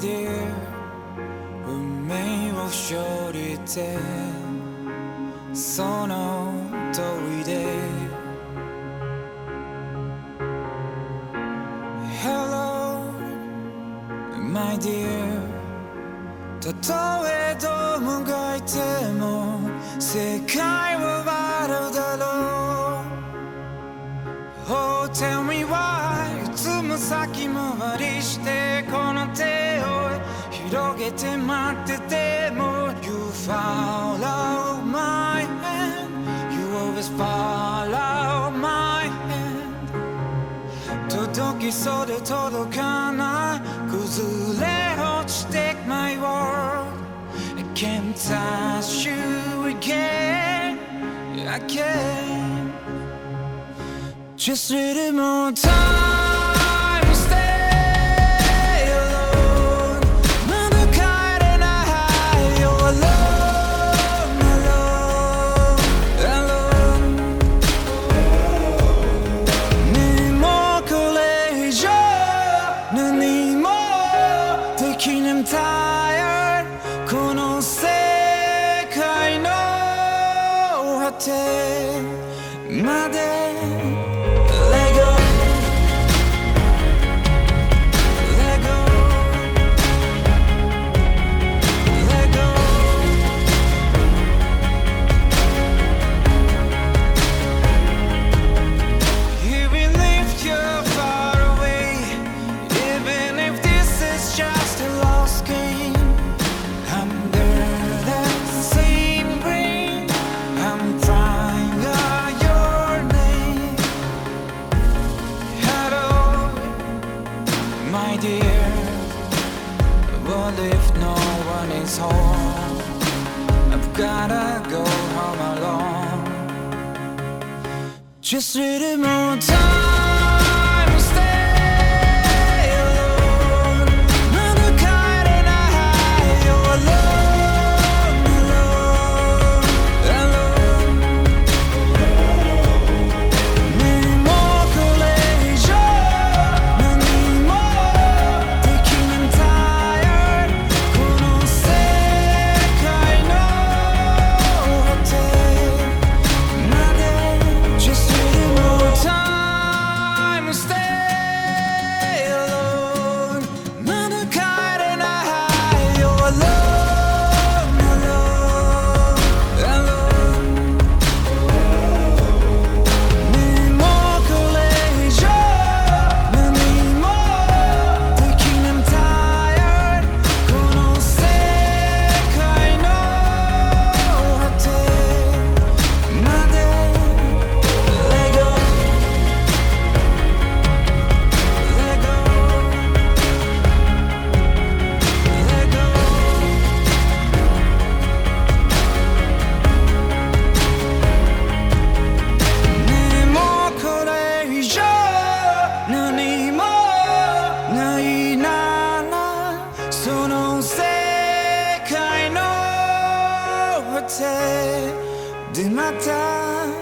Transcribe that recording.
dear 運命を勝利てその通りで。Hello my dear たとえどもがいても世界は笑うだろう。Oh tell me why いつも先回りしてて待ってても You follow my hand You always follow my hand 届きそうで届かない崩れ落ちて my world I can't touch you again I can't Just a little more time I'm tired. この世界の果てまで dear. What if no one is home? I've gotta go home alone. Just a little more time tu non sei che di mattina